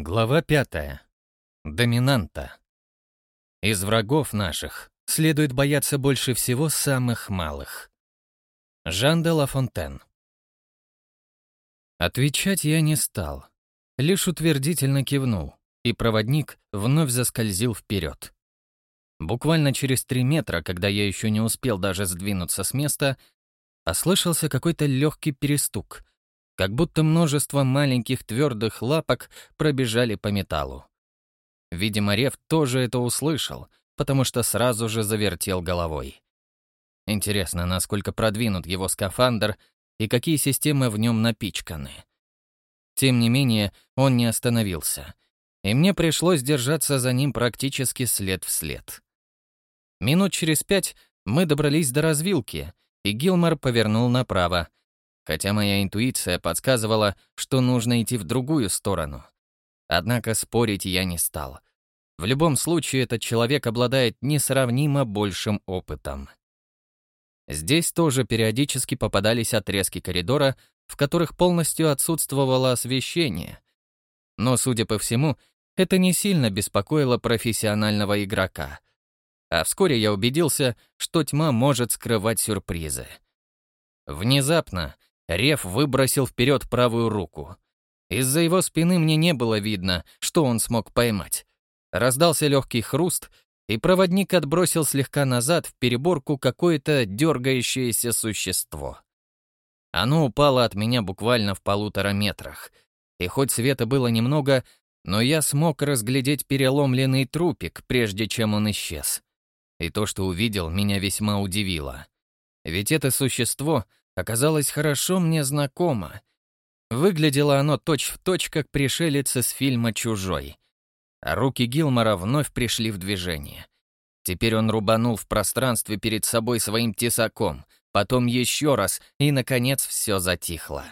Глава пятая. Доминанта. Из врагов наших следует бояться больше всего самых малых. Жан де Ла Фонтен. Отвечать я не стал, лишь утвердительно кивнул, и проводник вновь заскользил вперед. Буквально через три метра, когда я еще не успел даже сдвинуться с места, послышался какой-то легкий перестук, как будто множество маленьких твердых лапок пробежали по металлу. Видимо, Рев тоже это услышал, потому что сразу же завертел головой. Интересно, насколько продвинут его скафандр и какие системы в нем напичканы. Тем не менее, он не остановился, и мне пришлось держаться за ним практически след в след. Минут через пять мы добрались до развилки, и Гилмор повернул направо, хотя моя интуиция подсказывала, что нужно идти в другую сторону. Однако спорить я не стал. В любом случае, этот человек обладает несравнимо большим опытом. Здесь тоже периодически попадались отрезки коридора, в которых полностью отсутствовало освещение. Но, судя по всему, это не сильно беспокоило профессионального игрока. А вскоре я убедился, что тьма может скрывать сюрпризы. Внезапно Рев выбросил вперед правую руку. Из-за его спины мне не было видно, что он смог поймать. Раздался легкий хруст, и проводник отбросил слегка назад в переборку какое-то дергающееся существо. Оно упало от меня буквально в полутора метрах, и хоть света было немного, но я смог разглядеть переломленный трупик, прежде чем он исчез. И то, что увидел, меня весьма удивило. Ведь это существо оказалось хорошо мне знакомо. Выглядело оно точь-в-точь, точь, как пришелец из фильма «Чужой». А руки Гилмора вновь пришли в движение. Теперь он рубанул в пространстве перед собой своим тесаком, потом еще раз, и, наконец, все затихло.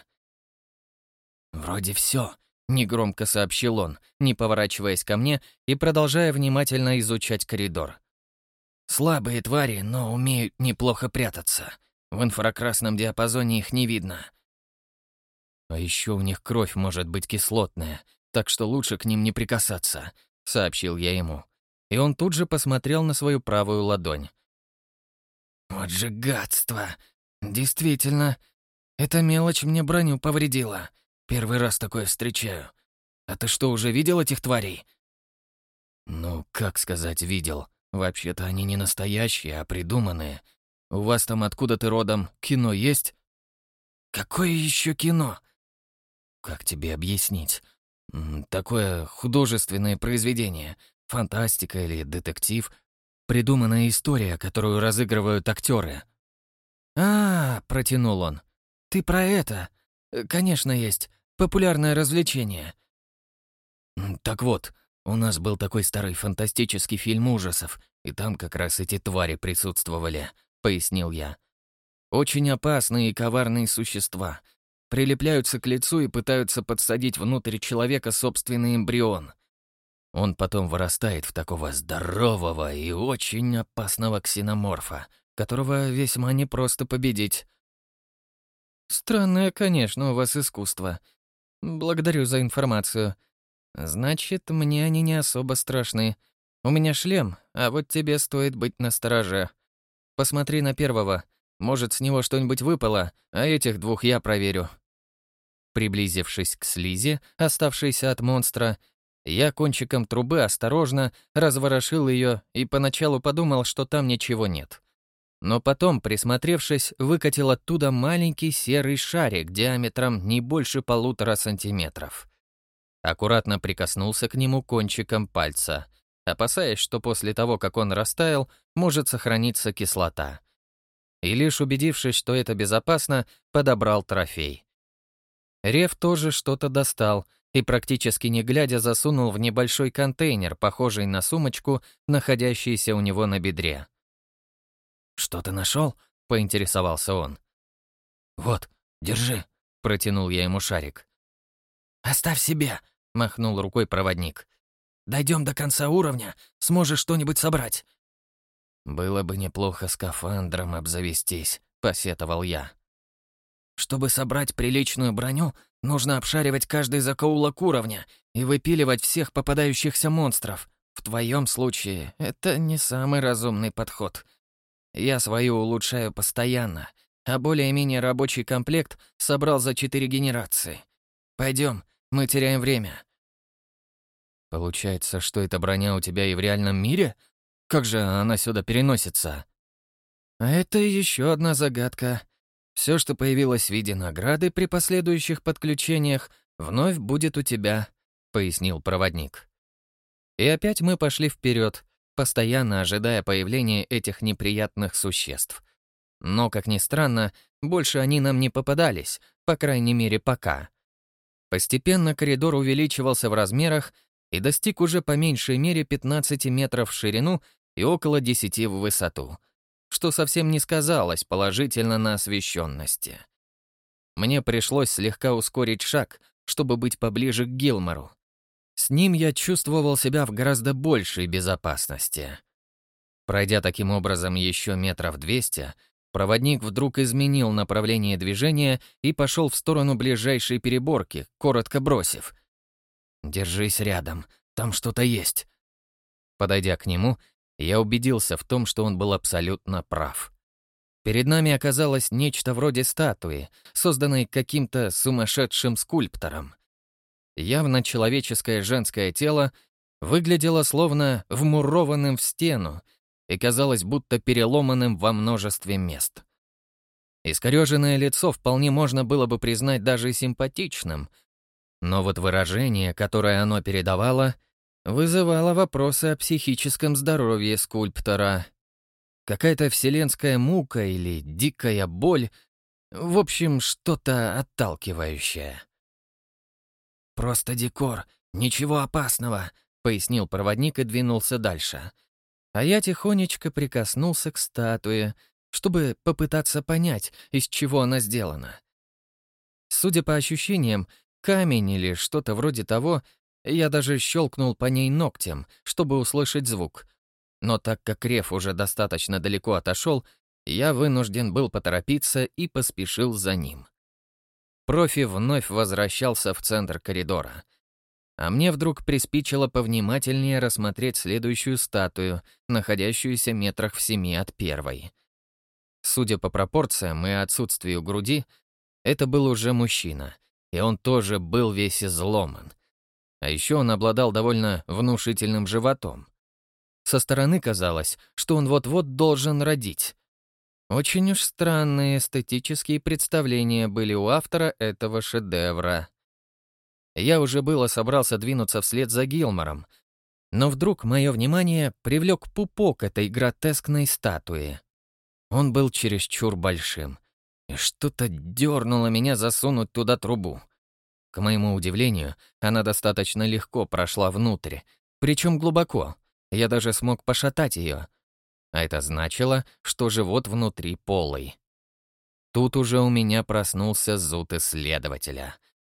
«Вроде все», — негромко сообщил он, не поворачиваясь ко мне и продолжая внимательно изучать коридор. «Слабые твари, но умеют неплохо прятаться. В инфракрасном диапазоне их не видно. А еще у них кровь может быть кислотная, так что лучше к ним не прикасаться», — сообщил я ему. И он тут же посмотрел на свою правую ладонь. «Вот же гадство! Действительно, эта мелочь мне броню повредила. Первый раз такое встречаю. А ты что, уже видел этих тварей?» «Ну, как сказать, видел. Вообще-то они не настоящие, а придуманные. У вас там откуда ты родом? Кино есть?» «Какое еще кино?» «Как тебе объяснить? Такое художественное произведение, фантастика или детектив, придуманная история, которую разыгрывают актеры». «А, -а, -а — протянул он, — ты про это? Э, конечно, есть. Популярное развлечение». «Так вот, у нас был такой старый фантастический фильм ужасов, и там как раз эти твари присутствовали пояснил я. «Очень опасные и коварные существа. Прилепляются к лицу и пытаются подсадить внутрь человека собственный эмбрион. Он потом вырастает в такого здорового и очень опасного ксеноморфа, которого весьма непросто победить». «Странное, конечно, у вас искусство. Благодарю за информацию. Значит, мне они не особо страшны. У меня шлем, а вот тебе стоит быть настороже. Посмотри на первого. Может, с него что-нибудь выпало, а этих двух я проверю». Приблизившись к слизи, оставшейся от монстра, я кончиком трубы осторожно разворошил ее и поначалу подумал, что там ничего нет. Но потом, присмотревшись, выкатил оттуда маленький серый шарик диаметром не больше полутора сантиметров. Аккуратно прикоснулся к нему кончиком пальца — опасаясь, что после того, как он растаял, может сохраниться кислота. И лишь убедившись, что это безопасно, подобрал трофей. Рев тоже что-то достал и, практически не глядя, засунул в небольшой контейнер, похожий на сумочку, находящийся у него на бедре. «Что ты нашел?» — поинтересовался он. «Вот, держи», — протянул я ему шарик. «Оставь себе», — махнул рукой проводник. Дойдем до конца уровня, сможешь что-нибудь собрать». «Было бы неплохо скафандром обзавестись», — посетовал я. «Чтобы собрать приличную броню, Нужно обшаривать каждый закоулок уровня и выпиливать всех попадающихся монстров. В твоем случае это не самый разумный подход. Я свою улучшаю постоянно, а более-менее рабочий комплект собрал за четыре генерации. Пойдем, мы теряем время. Получается, что эта броня у тебя и в реальном мире? Как же она сюда переносится? А это еще одна загадка. Все, что появилось в виде награды при последующих подключениях, вновь будет у тебя, пояснил проводник. И опять мы пошли вперед, постоянно ожидая появления этих неприятных существ. Но, как ни странно, больше они нам не попадались, по крайней мере, пока. Постепенно коридор увеличивался в размерах и достиг уже по меньшей мере 15 метров в ширину и около 10 в высоту, что совсем не сказалось положительно на освещенности. Мне пришлось слегка ускорить шаг, чтобы быть поближе к Гилмору. С ним я чувствовал себя в гораздо большей безопасности. Пройдя таким образом еще метров двести, проводник вдруг изменил направление движения и пошел в сторону ближайшей переборки, коротко бросив. «Держись рядом, там что-то есть». Подойдя к нему, я убедился в том, что он был абсолютно прав. Перед нами оказалось нечто вроде статуи, созданной каким-то сумасшедшим скульптором. Явно человеческое женское тело выглядело словно вмурованным в стену и казалось будто переломанным во множестве мест. Искореженное лицо вполне можно было бы признать даже симпатичным, но вот выражение, которое оно передавало, вызывало вопросы о психическом здоровье скульптора. Какая-то вселенская мука или дикая боль, в общем, что-то отталкивающее. «Просто декор, ничего опасного», — пояснил проводник и двинулся дальше. А я тихонечко прикоснулся к статуе, чтобы попытаться понять, из чего она сделана. Судя по ощущениям, камень или что-то вроде того, я даже щелкнул по ней ногтем, чтобы услышать звук. Но так как Реф уже достаточно далеко отошел, я вынужден был поторопиться и поспешил за ним. Профи вновь возвращался в центр коридора. А мне вдруг приспичило повнимательнее рассмотреть следующую статую, находящуюся метрах в семи от первой. Судя по пропорциям и отсутствию груди, это был уже мужчина, и он тоже был весь изломан. А еще он обладал довольно внушительным животом. Со стороны казалось, что он вот-вот должен родить, очень уж странные эстетические представления были у автора этого шедевра. Я уже было собрался двинуться вслед за Гилмором, но вдруг мое внимание привлек пупок этой гротескной статуи. Он был чересчур большим, и что-то дернуло меня засунуть туда трубу. К моему удивлению, она достаточно легко прошла внутрь, причем глубоко. Я даже смог пошатать ее, а это значило, что живот внутри полый. Тут уже у меня проснулся зуд исследователя.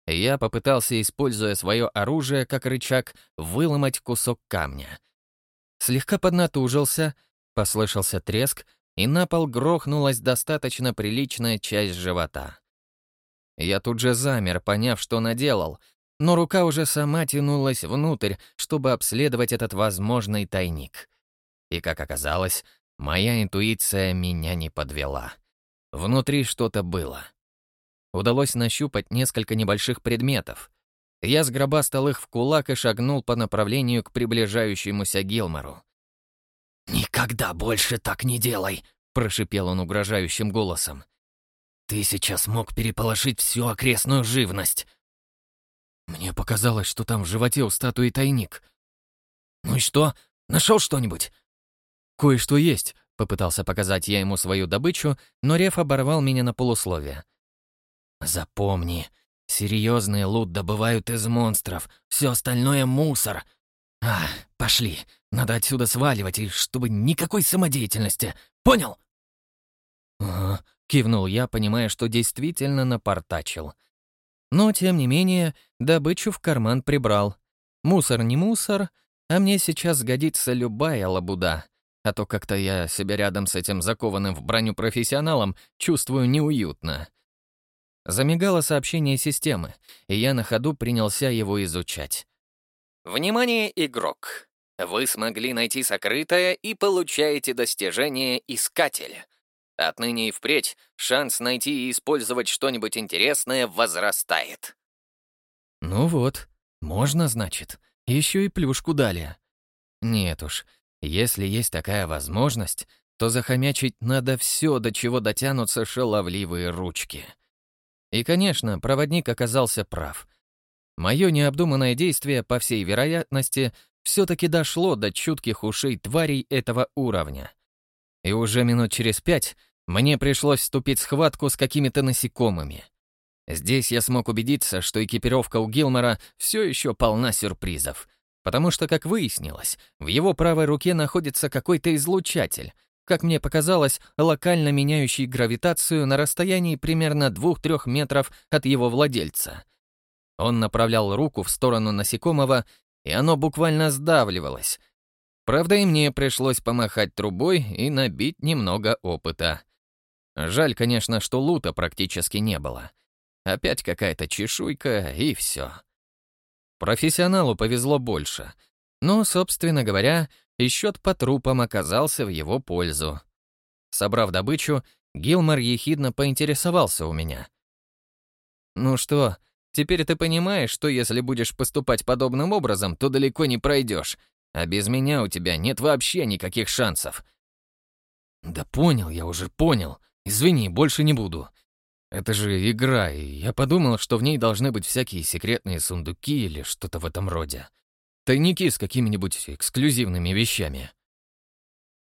Я попытался, используя свое оружие как рычаг, выломать кусок камня. Слегка поднатужился, послышался треск, и на пол грохнулась достаточно приличная часть живота. Я тут же замер, поняв, что наделал, но рука уже сама тянулась внутрь, чтобы обследовать этот возможный тайник. И, как оказалось, моя интуиция меня не подвела. Внутри что-то было. Удалось нащупать несколько небольших предметов. Я сгробастал их в кулак и шагнул по направлению к приближающемуся Гилмору. «Никогда больше так не делай!» — прошипел он угрожающим голосом. «Ты сейчас мог переполошить всю окрестную живность!» Мне показалось, что там в животе у статуи тайник. «Ну и что? Нашел что-нибудь?» «Кое-что есть», — попытался показать я ему свою добычу, но Реф оборвал меня на полусловие. «Запомни, серьезный лут добывают из монстров, все остальное — мусор. А, пошли, надо отсюда сваливать, и чтобы никакой самодеятельности, понял?» «Ага», — кивнул я, понимая, что действительно напортачил. Но, тем не менее, добычу в карман прибрал. Мусор не мусор, а мне сейчас сгодится любая лабуда — а то как-то я себя рядом с этим закованным в броню профессионалом чувствую неуютно. замигало сообщение системы, и я на ходу принялся его изучать. Внимание, игрок! Вы смогли найти сокрытое и получаете достижение «Искатель». Отныне и впредь шанс найти и использовать что-нибудь интересное возрастает. Ну вот, можно, значит. Еще и плюшку дали. Нет уж, если есть такая возможность, то захомячить надо все, до чего дотянутся шаловливые ручки. И, конечно, проводник оказался прав. Мое необдуманное действие, по всей вероятности, все-таки дошло до чутких ушей тварей этого уровня. И уже минут через пять мне пришлось вступить в схватку с какими-то насекомыми. Здесь я смог убедиться, что экипировка у Гилмора все еще полна сюрпризов, потому что, как выяснилось, в его правой руке находится какой-то излучатель — как мне показалось, локально меняющий гравитацию на расстоянии примерно 2-3 метров от его владельца. Он направлял руку в сторону насекомого, и оно буквально сдавливалось. Правда, и мне пришлось помахать трубой и набить немного опыта. Жаль, конечно, что лута практически не было. Опять какая-то чешуйка, и все. Профессионалу повезло больше. Но, собственно говоря, и счет по трупам оказался в его пользу. Собрав добычу, Гилмор ехидно поинтересовался у меня. «Ну что, теперь ты понимаешь, что если будешь поступать подобным образом, то далеко не пройдешь, а без меня у тебя нет вообще никаких шансов». «Да понял, я уже понял. Извини, больше не буду. Это же игра, и я подумал, что в ней должны быть всякие секретные сундуки или что-то в этом роде. Тайники с какими-нибудь эксклюзивными вещами.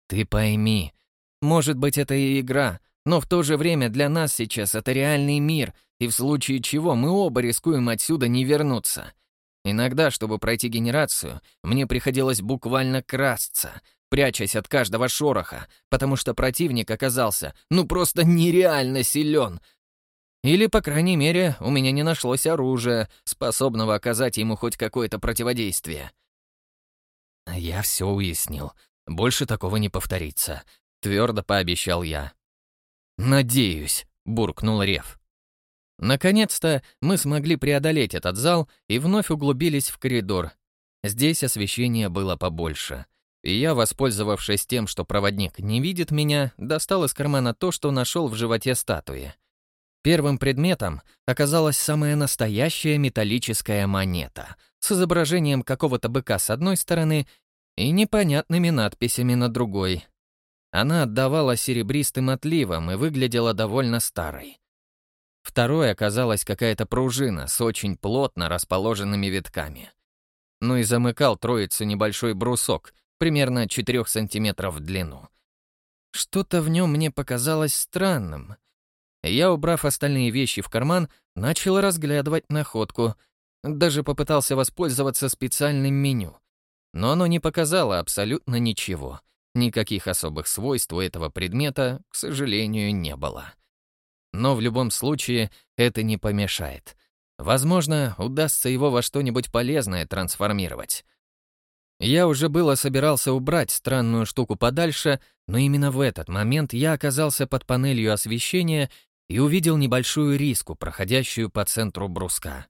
Ты пойми, может быть, это и игра, но в то же время для нас сейчас это реальный мир, и в случае чего мы оба рискуем отсюда не вернуться. Иногда, чтобы пройти генерацию, мне приходилось буквально красться, прячась от каждого шороха, потому что противник оказался ну просто нереально силен, или, по крайней мере, у меня не нашлось оружия, способного оказать ему хоть какое-то противодействие. Я все уяснил. Больше такого не повторится. Твердо пообещал я. «Надеюсь», — буркнул Рев. Наконец-то мы смогли преодолеть этот зал и вновь углубились в коридор. Здесь освещение было побольше. И я, воспользовавшись тем, что проводник не видит меня, достал из кармана то, что нашел в животе статуи. Первым предметом оказалась самая настоящая металлическая монета с изображением какого-то быка с одной стороны и непонятными надписями на другой. Она отдавала серебристым отливом и выглядела довольно старой. Второй оказалась какая-то пружина с очень плотно расположенными витками. Ну и замыкал троицу небольшой брусок, примерно 4 сантиметров в длину. Что-то в нем мне показалось странным — я, убрав остальные вещи в карман, начал разглядывать находку. Даже попытался воспользоваться специальным меню. Но оно не показало абсолютно ничего. Никаких особых свойств у этого предмета, к сожалению, не было. Но в любом случае это не помешает. Возможно, удастся его во что-нибудь полезное трансформировать. Я уже было собирался убрать странную штуку подальше, но именно в этот момент я оказался под панелью освещения и увидел небольшую риску, проходящую по центру бруска.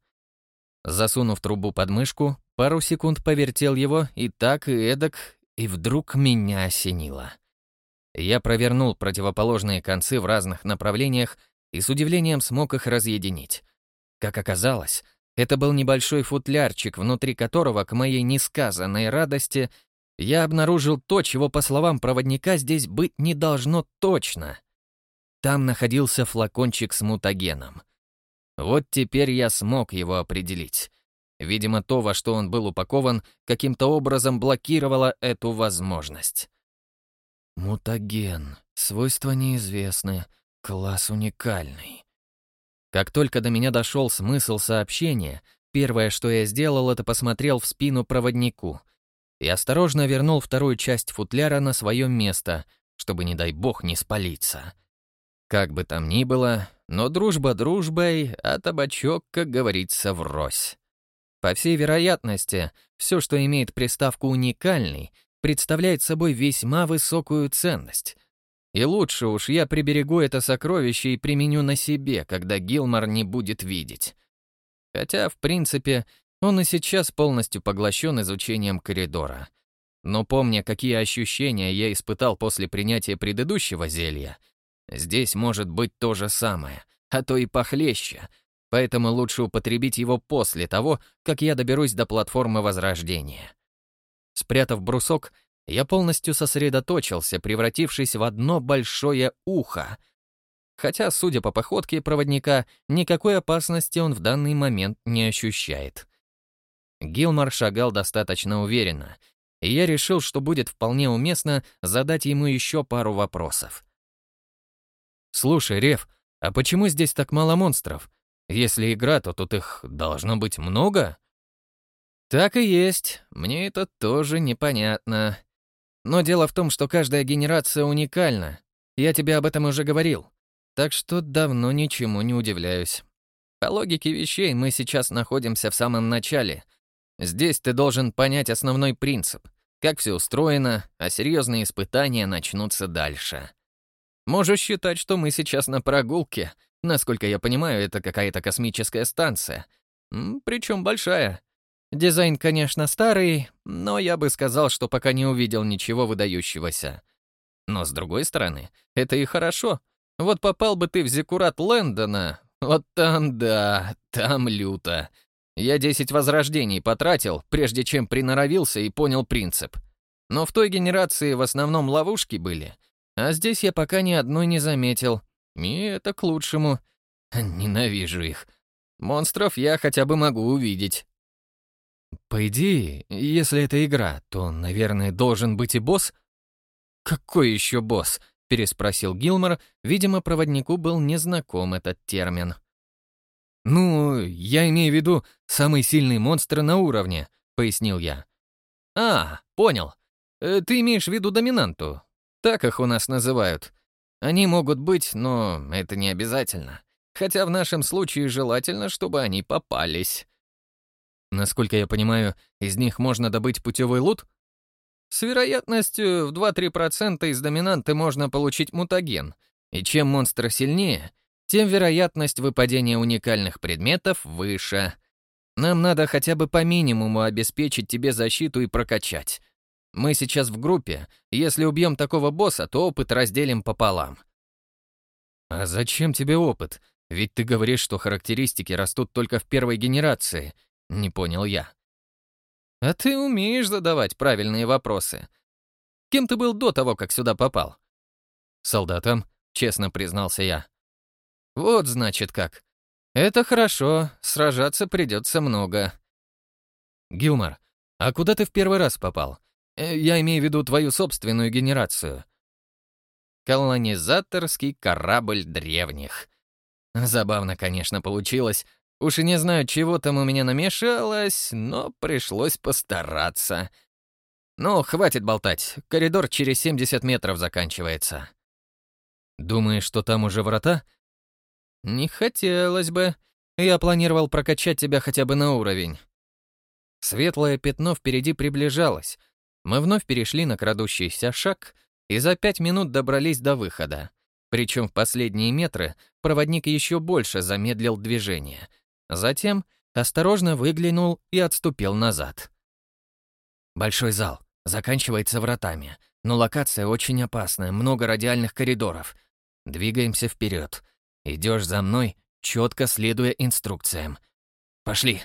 Засунув трубу под мышку, пару секунд повертел его и так, и эдак, и вдруг меня осенило. Я провернул противоположные концы в разных направлениях и с удивлением смог их разъединить. Как оказалось, это был небольшой футлярчик, внутри которого, к моей несказанной радости, я обнаружил то, чего, по словам проводника, здесь быть не должно точно — там находился флакончик с мутагеном. Вот теперь я смог его определить. Видимо, то, во что он был упакован, каким-то образом блокировало эту возможность. Мутаген. Свойства неизвестны. Класс уникальный. Как только до меня дошел смысл сообщения, первое, что я сделал, это посмотрел в спину проводнику и осторожно вернул вторую часть футляра на свое место, чтобы, не дай бог, не спалиться. Как бы там ни было, но дружба дружбой, а табачок, как говорится, врозь. По всей вероятности, все, что имеет приставку «уникальный», представляет собой весьма высокую ценность. И лучше уж я приберегу это сокровище и применю на себе, когда Гилмор не будет видеть. Хотя, в принципе, он и сейчас полностью поглощен изучением коридора. Но помня, какие ощущения я испытал после принятия предыдущего зелья, здесь может быть то же самое, а то и похлеще, поэтому лучше употребить его после того, как я доберусь до платформы Возрождения. Спрятав брусок, я полностью сосредоточился, превратившись в одно большое ухо. Хотя, судя по походке проводника, никакой опасности он в данный момент не ощущает. Гилмар шагал достаточно уверенно, и я решил, что будет вполне уместно задать ему еще пару вопросов. «Слушай, Рев, а почему здесь так мало монстров? Если игра, то тут их должно быть много?» «Так и есть. Мне это тоже непонятно. Но дело в том, что каждая генерация уникальна. Я тебе об этом уже говорил. Так что давно ничему не удивляюсь. По логике вещей мы сейчас находимся в самом начале. Здесь ты должен понять основной принцип, как все устроено, а серьезные испытания начнутся дальше. Можешь считать, что мы сейчас на прогулке. Насколько я понимаю, это какая-то космическая станция. Причем большая. Дизайн, конечно, старый, но я бы сказал, что пока не увидел ничего выдающегося. Но, с другой стороны, это и хорошо. Вот попал бы ты в Зекурат Лэндона, вот там да, там люто. Я десять возрождений потратил, прежде чем приноровился и понял принцип. Но в той генерации в основном ловушки были, а здесь я пока ни одной не заметил. И это к лучшему. Ненавижу их. Монстров я хотя бы могу увидеть. По идее, если это игра, то, наверное, должен быть и босс. Какой еще босс? переспросил Гилмор. Видимо, проводнику был незнаком этот термин. «Ну, я имею в виду самый сильный монстр на уровне», — пояснил я. «А, понял. Э, ты имеешь в виду доминанту. Так их у нас называют. Они могут быть, но это не обязательно. Хотя в нашем случае желательно, чтобы они попались. Насколько я понимаю, из них можно добыть путевой лут? С вероятностью в 2-3% из доминанты можно получить мутаген. И чем монстр сильнее, тем вероятность выпадения уникальных предметов выше. Нам надо хотя бы по минимуму обеспечить тебе защиту и прокачать. Мы сейчас в группе. Если убьем такого босса, то опыт разделим пополам. А зачем тебе опыт? Ведь ты говоришь, что характеристики растут только в первой генерации — не понял я. А ты умеешь задавать правильные вопросы. Кем ты был до того, как сюда попал? Солдатом, честно признался я. Вот значит как. Это хорошо, сражаться придется много. Гилмар, а куда ты в первый раз попал? Э, я имею в виду твою собственную генерацию. Колонизаторский корабль древних. Забавно, конечно, получилось, Уж и не знаю, чего там у меня намешалось, но пришлось постараться. Ну, хватит болтать. Коридор через 70 метров заканчивается. Думаешь, что там уже врата? Не хотелось бы. Я планировал прокачать тебя хотя бы на уровень. Светлое пятно впереди приближалось. Мы вновь перешли на крадущийся шаг и за пять минут добрались до выхода. Причем в последние метры проводник еще больше замедлил движение — Затем осторожно выглянул и отступил назад. Большой зал. Заканчивается вратами. Но локация очень опасная, много радиальных коридоров. Двигаемся вперед. Идешь за мной, четко следуя инструкциям. Пошли.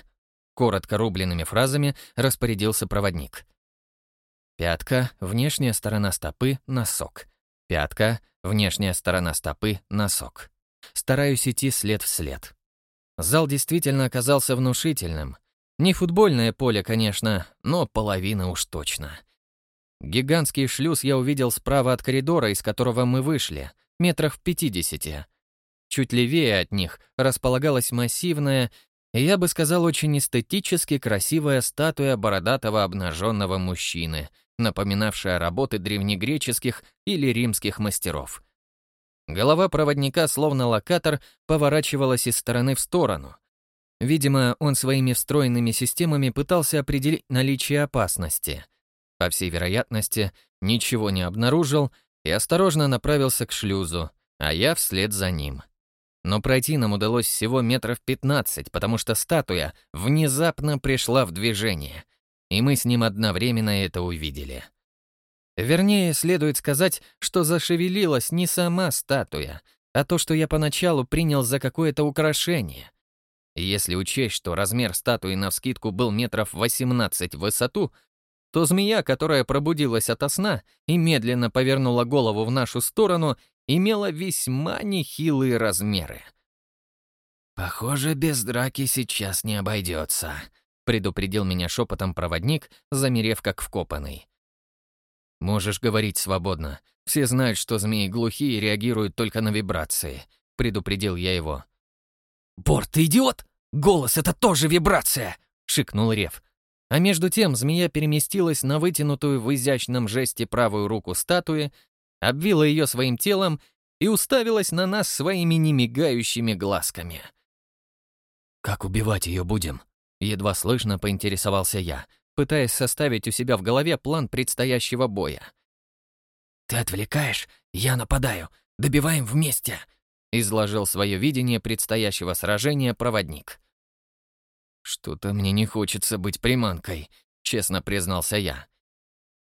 Коротко рубленными фразами распорядился проводник. Пятка, внешняя сторона стопы, носок. Пятка, внешняя сторона стопы, носок. Стараюсь идти след в след. Зал действительно оказался внушительным. Не футбольное поле, конечно, но половина уж точно. Гигантский шлюз я увидел справа от коридора, из которого мы вышли, метрах в пятидесяти. Чуть левее от них располагалась массивная, я бы сказал, очень эстетически красивая статуя бородатого обнаженного мужчины, напоминавшая работы древнегреческих или римских мастеров. Голова проводника, словно локатор, поворачивалась из стороны в сторону. Видимо, он своими встроенными системами пытался определить наличие опасности. По всей вероятности, ничего не обнаружил и осторожно направился к шлюзу, а я вслед за ним. Но пройти нам удалось всего метров 15, потому что статуя внезапно пришла в движение, и мы с ним одновременно это увидели. Вернее, следует сказать, что зашевелилась не сама статуя, а то, что я поначалу принял за какое-то украшение. Если учесть, что размер статуи навскидку был метров 18 в высоту, то змея, которая пробудилась ото сна и медленно повернула голову в нашу сторону, имела весьма нехилые размеры. «Похоже, без драки сейчас не обойдется», — предупредил меня шепотом проводник, замерев как вкопанный. «Можешь говорить свободно. Все знают, что змеи глухие и реагируют только на вибрации», — предупредил я его. «Бор, ты идиот! Голос — это тоже вибрация!» — шикнул Рев. А между тем змея переместилась на вытянутую в изящном жесте правую руку статуи, обвила ее своим телом и уставилась на нас своими немигающими глазками. «Как убивать ее будем?» — едва слышно поинтересовался я, пытаясь составить у себя в голове план предстоящего боя. «Ты отвлекаешь, я нападаю, добиваем вместе», — изложил свое видение предстоящего сражения проводник. «Что-то мне не хочется быть приманкой», — честно признался я.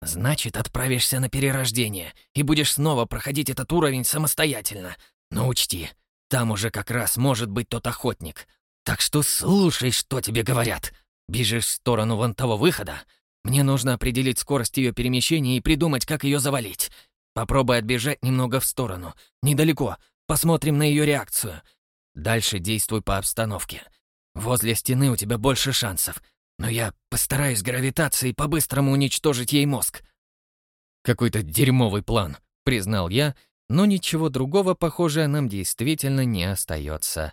«Значит, отправишься на перерождение и будешь снова проходить этот уровень самостоятельно. Но учти, там уже как раз может быть тот охотник. Так что слушай, что тебе говорят. Бежишь в сторону вон того выхода. Мне нужно определить скорость ее перемещения и придумать, как ее завалить. Попробуй отбежать немного в сторону. Недалеко. Посмотрим на ее реакцию. Дальше действуй по обстановке. Возле стены у тебя больше шансов. Но я постараюсь гравитацией по-быстрому уничтожить ей мозг. Какой-то дерьмовый план, признал я, но ничего другого, похоже, нам действительно не остается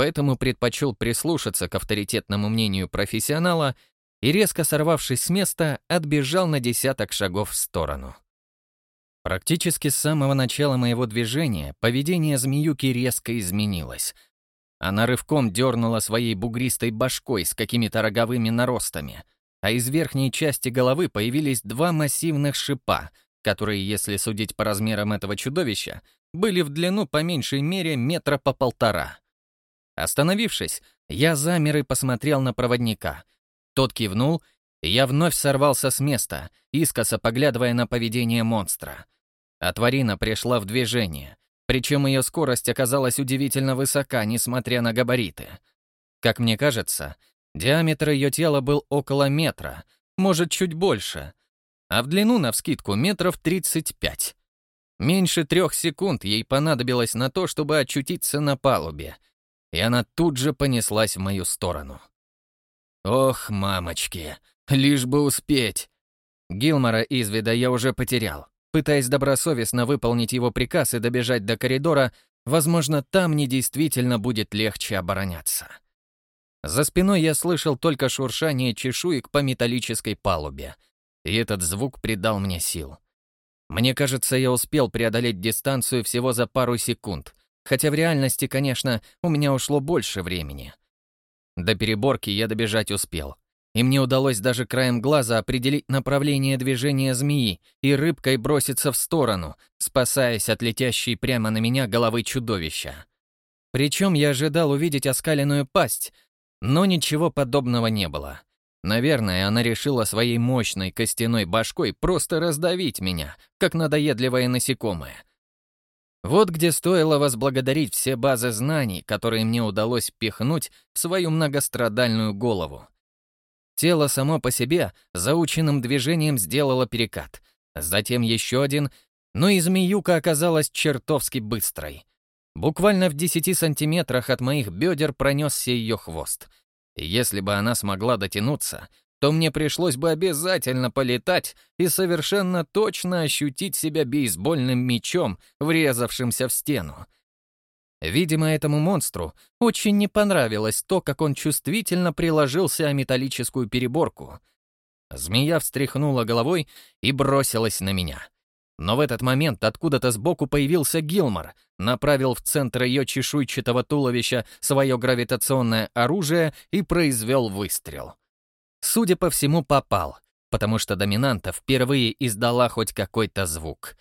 поэтому предпочел прислушаться к авторитетному мнению профессионала и, резко сорвавшись с места, отбежал на десяток шагов в сторону. Практически с самого начала моего движения поведение змеюки резко изменилось. Она рывком дернула своей бугристой башкой с какими-то роговыми наростами, а из верхней части головы появились два массивных шипа, которые, если судить по размерам этого чудовища, были в длину по меньшей мере метра по полтора — Остановившись, я замер и посмотрел на проводника. Тот кивнул, и я вновь сорвался с места, искоса поглядывая на поведение монстра. А тварина пришла в движение, причем ее скорость оказалась удивительно высока, несмотря на габариты. Как мне кажется, диаметр ее тела был около метра, может, чуть больше, а в длину, навскидку, метров 35. Меньше трех секунд ей понадобилось на то, чтобы очутиться на палубе — и она тут же понеслась в мою сторону. Ох, мамочки, лишь бы успеть. Гилмора из вида я уже потерял. Пытаясь добросовестно выполнить его приказ и добежать до коридора, возможно, там мне действительно будет легче обороняться. За спиной я слышал только шуршание чешуек по металлической палубе, и этот звук придал мне сил. Мне кажется, я успел преодолеть дистанцию всего за пару секунд, Хотя в реальности, конечно, у меня ушло больше времени. До переборки я добежать успел. И мне удалось даже краем глаза определить направление движения змеи и рыбкой броситься в сторону, спасаясь от летящей прямо на меня головы чудовища. Причем я ожидал увидеть оскаленную пасть, но ничего подобного не было. Наверное, она решила своей мощной костяной башкой просто раздавить меня, как надоедливое насекомое — вот где стоило возблагодарить все базы знаний, которые мне удалось пихнуть в свою многострадальную голову. Тело само по себе заученным движением сделало перекат, затем еще один, но и змеюка оказалась чертовски быстрой. Буквально в 10 сантиметрах от моих бедер пронесся ее хвост. Если бы она смогла дотянуться, то мне пришлось бы обязательно полетать и совершенно точно ощутить себя бейсбольным мячом, врезавшимся в стену. Видимо, этому монстру очень не понравилось то, как он чувствительно приложился о металлическую переборку. Змея встряхнула головой и бросилась на меня. Но в этот момент откуда-то сбоку появился Гилмор, направил в центр ее чешуйчатого туловища свое гравитационное оружие и произвел выстрел. Судя по всему, попал, потому что доминанта впервые издала хоть какой-то звук.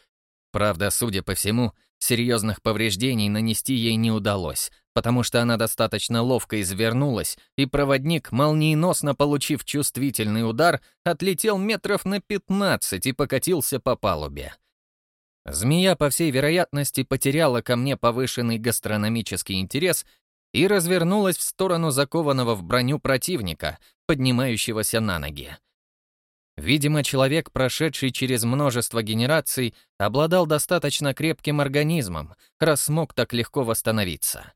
Правда, судя по всему, серьезных повреждений нанести ей не удалось, потому что она достаточно ловко извернулась, и проводник, молниеносно получив чувствительный удар, отлетел метров на 15 и покатился по палубе. Змея, по всей вероятности, потеряла ко мне повышенный гастрономический интерес и развернулась в сторону закованного в броню противника, поднимающегося на ноги. Видимо, человек, прошедший через множество генераций, обладал достаточно крепким организмом, раз смог так легко восстановиться.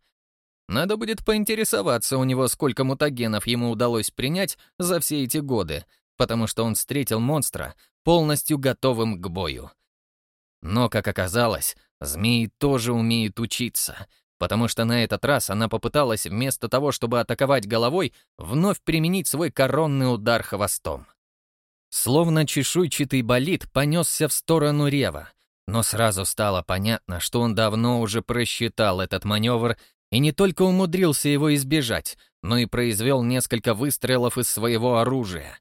Надо будет поинтересоваться у него, сколько мутагенов ему удалось принять за все эти годы, потому что он встретил монстра полностью готовым к бою. Но, как оказалось, змеи тоже умеют учиться, потому что на этот раз она попыталась вместо того, чтобы атаковать головой, вновь применить свой коронный удар хвостом. Словно чешуйчатый болид понесся в сторону Рева, но сразу стало понятно, что он давно уже просчитал этот маневр и не только умудрился его избежать, но и произвел несколько выстрелов из своего оружия.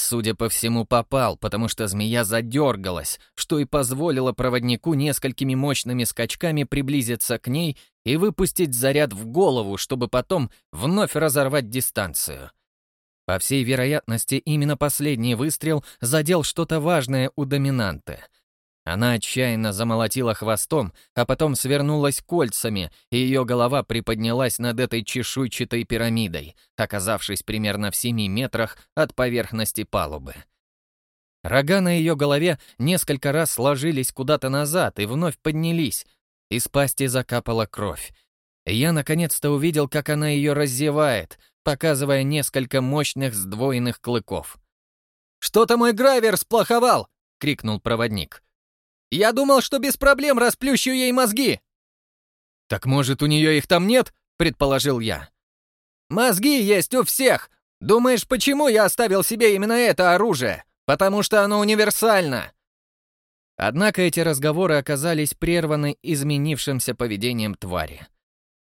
Судя по всему, попал, потому что змея задергалась, что и позволило проводнику несколькими мощными скачками приблизиться к ней и выпустить заряд в голову, чтобы потом вновь разорвать дистанцию. По всей вероятности, именно последний выстрел задел что-то важное у доминанты. Она отчаянно замолотила хвостом, а потом свернулась кольцами, и ее голова приподнялась над этой чешуйчатой пирамидой, оказавшись примерно в семи метрах от поверхности палубы. Рога на ее голове несколько раз сложились куда-то назад и вновь поднялись. Из пасти закапала кровь. Я наконец-то увидел, как она ее раздевает, показывая несколько мощных сдвоенных клыков. «Что-то мой гравер сплоховал!» — крикнул проводник. «Я думал, что без проблем расплющу ей мозги!» «Так может, у нее их там нет?» — предположил я. «Мозги есть у всех! Думаешь, почему я оставил себе именно это оружие? Потому что оно универсально!» Однако эти разговоры оказались прерваны изменившимся поведением твари.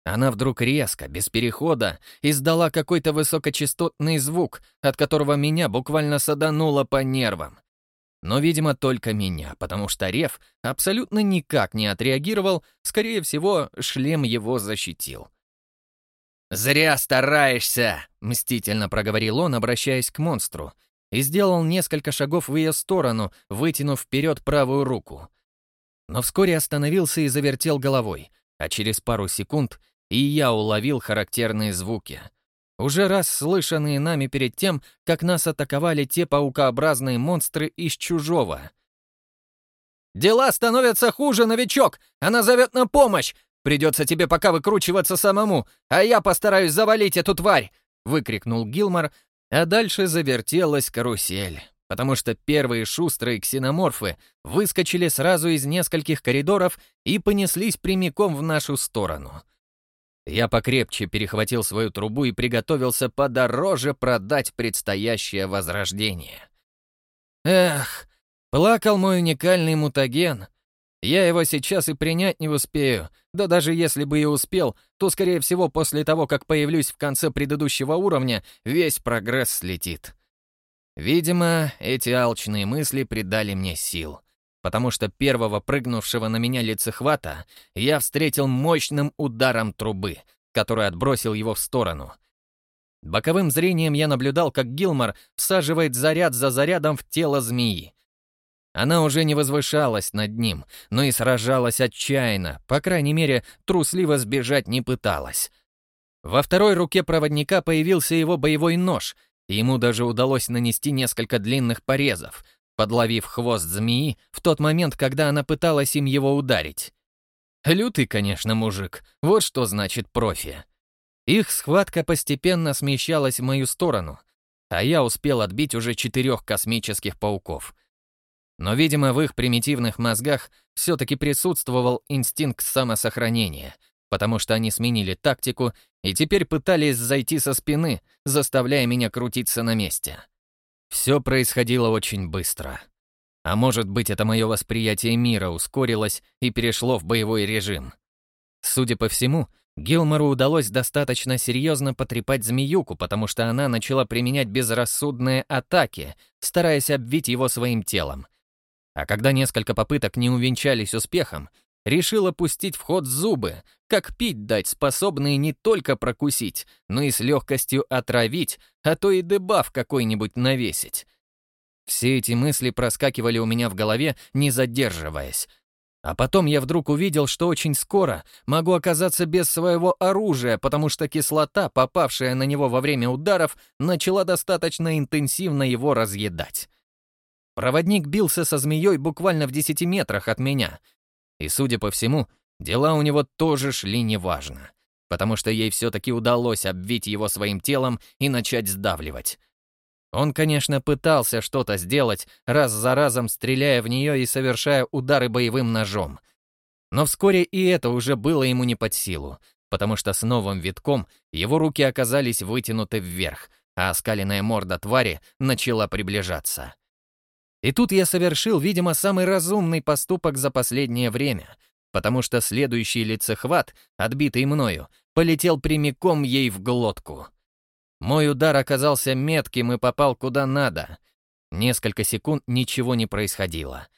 Она вдруг резко, без перехода, издала какой-то высокочастотный звук, от которого меня буквально садануло по нервам. Но, видимо, только меня, потому что Рев абсолютно никак не отреагировал, скорее всего, шлем его защитил. «Зря стараешься!» — мстительно проговорил он, обращаясь к монстру, и сделал несколько шагов в ее сторону, вытянув вперед правую руку. Но вскоре остановился и завертел головой, а через пару секунд и я уловил характерные звуки. Уже раз слышанные нами перед тем, как нас атаковали те паукообразные монстры из чужого. «Дела становятся хуже, новичок! Она зовет на помощь! Придется тебе пока выкручиваться самому, а я постараюсь завалить эту тварь!» — выкрикнул Гилмор, а дальше завертелась карусель, потому что первые шустрые ксеноморфы выскочили сразу из нескольких коридоров и понеслись прямиком в нашу сторону — я покрепче перехватил свою трубу и приготовился подороже продать предстоящее возрождение. Эх, плакал мой уникальный мутаген. Я его сейчас и принять не успею, да даже если бы и успел, то, скорее всего, после того, как появлюсь в конце предыдущего уровня, весь прогресс слетит. Видимо, эти алчные мысли придали мне сил потому что первого прыгнувшего на меня лицехвата я встретил мощным ударом трубы, который отбросил его в сторону. Боковым зрением я наблюдал, как Гилмор всаживает заряд за зарядом в тело змеи. Она уже не возвышалась над ним, но и сражалась отчаянно, по крайней мере, трусливо сбежать не пыталась. Во второй руке проводника появился его боевой нож, и ему даже удалось нанести несколько длинных порезов, подловив хвост змеи в тот момент, когда она пыталась им его ударить. Лютый, конечно, мужик, вот что значит профи. Их схватка постепенно смещалась в мою сторону, а я успел отбить уже четырех космических пауков. Но, видимо, в их примитивных мозгах все-таки присутствовал инстинкт самосохранения, потому что они сменили тактику и теперь пытались зайти со спины, заставляя меня крутиться на месте. Все происходило очень быстро. А может быть, это мое восприятие мира ускорилось и перешло в боевой режим. Судя по всему, Гилмору удалось достаточно серьезно потрепать змеюку, потому что она начала применять безрассудные атаки, стараясь обвить его своим телом. А когда несколько попыток не увенчались успехом, решил опустить в ход зубы, как пить дать, способные не только прокусить, но и с легкостью отравить, а то и дебаф какой-нибудь навесить. Все эти мысли проскакивали у меня в голове, не задерживаясь. А потом я вдруг увидел, что очень скоро могу оказаться без своего оружия, потому что кислота, попавшая на него во время ударов, начала достаточно интенсивно его разъедать. Проводник бился со змеей буквально в десяти метрах от меня — и, судя по всему, дела у него тоже шли неважно, потому что ей все-таки удалось обвить его своим телом и начать сдавливать. Он, конечно, пытался что-то сделать, раз за разом стреляя в нее и совершая удары боевым ножом. Но вскоре и это уже было ему не под силу, потому что с новым витком его руки оказались вытянуты вверх, а оскаленная морда твари начала приближаться. И тут я совершил, видимо, самый разумный поступок за последнее время, потому что следующий лицехват, отбитый мною, полетел прямиком ей в глотку. Мой удар оказался метким и попал куда надо. Несколько секунд ничего не происходило.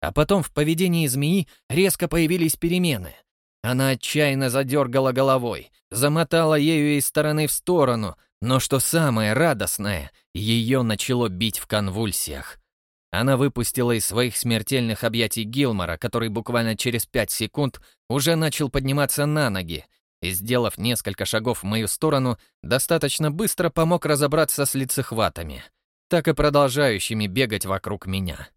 А потом в поведении змеи резко появились перемены. Она отчаянно задергала головой, замотала ею из стороны в сторону, но что самое радостное, ее начало бить в конвульсиях. Она выпустила из своих смертельных объятий Гилмора, который буквально через пять секунд уже начал подниматься на ноги, и, сделав несколько шагов в мою сторону, достаточно быстро помог разобраться с лицехватами, так и продолжающими бегать вокруг меня.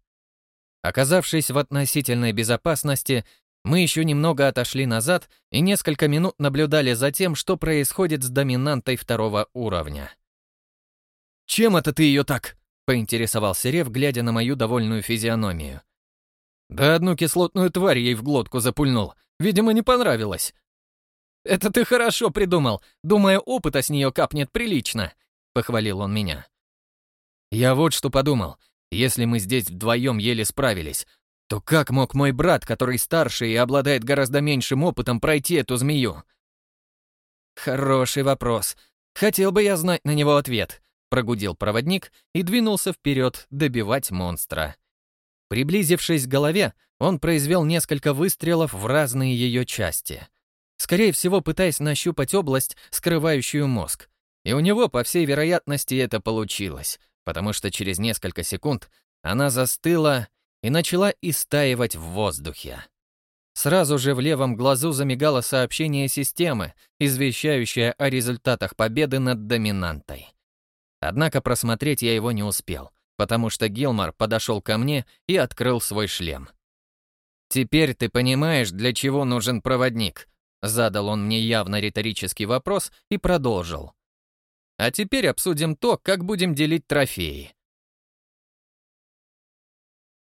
Оказавшись в относительной безопасности, мы еще немного отошли назад и несколько минут наблюдали за тем, что происходит с доминантой второго уровня. «Чем это ты ее так?» Поинтересовался Рев, глядя на мою довольную физиономию. «Да одну кислотную тварь ей в глотку запульнул. Видимо, не понравилось». «Это ты хорошо придумал. Думаю, опыта с нее капнет прилично», — похвалил он меня. «Я вот что подумал. Если мы здесь вдвоем еле справились, то как мог мой брат, который старше и обладает гораздо меньшим опытом, пройти эту змею?» «Хороший вопрос. Хотел бы я знать на него ответ», прогудел проводник и двинулся вперед добивать монстра. Приблизившись к голове, он произвел несколько выстрелов в разные ее части. Скорее всего, пытаясь нащупать область, скрывающую мозг. И у него, по всей вероятности, это получилось, потому что через несколько секунд она застыла и начала истаивать в воздухе. Сразу же в левом глазу замигало сообщение системы, извещающее о результатах победы над доминантой. Однако просмотреть я его не успел, потому что Гилмор подошел ко мне и открыл свой шлем. «Теперь ты понимаешь, для чего нужен проводник?» Задал он мне явно риторический вопрос и продолжил. «А теперь обсудим то, как будем делить трофеи.